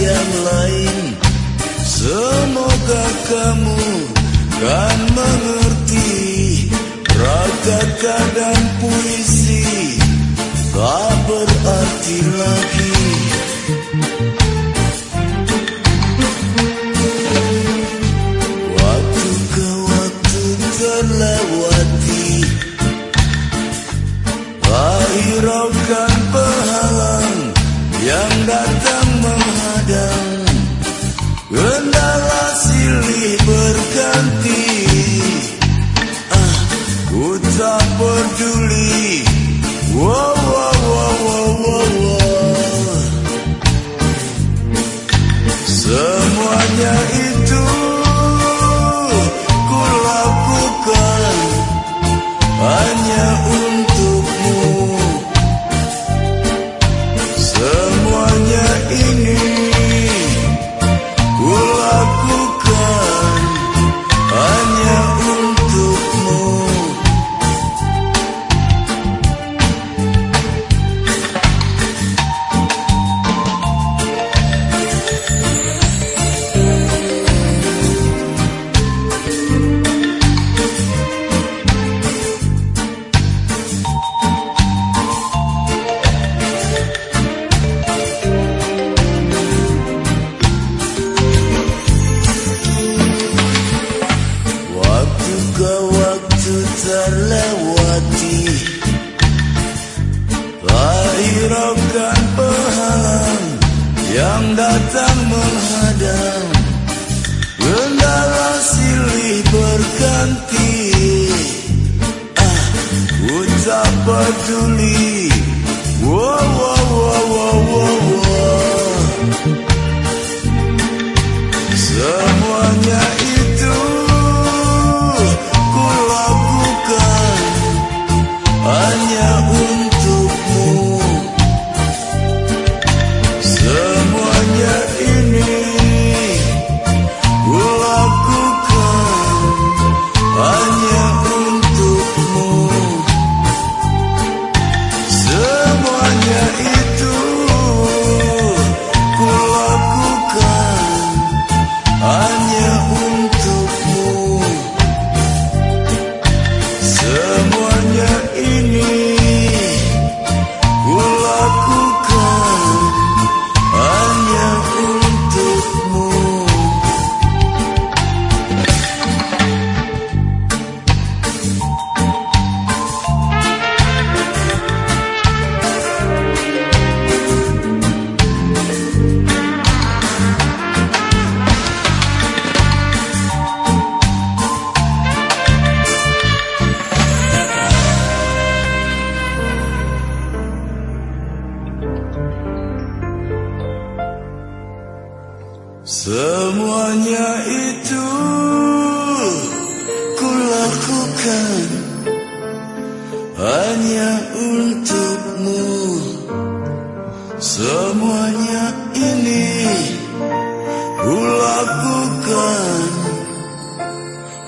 yang lain. Semoga kamu kan mengerti Ragaka dan puisi Tak berarti lagi. Waktu ke waktu terlewati hiraukan peduli Wow, Lahirkan penghalang Yang datang menghadang. Kendala silih berganti. Ah, ku tak peduli. Wow, Semuanya itu ku lakukan hanya untukmu. Semuanya ini ku lakukan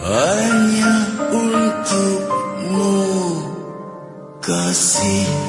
hanya untukmu. Kasih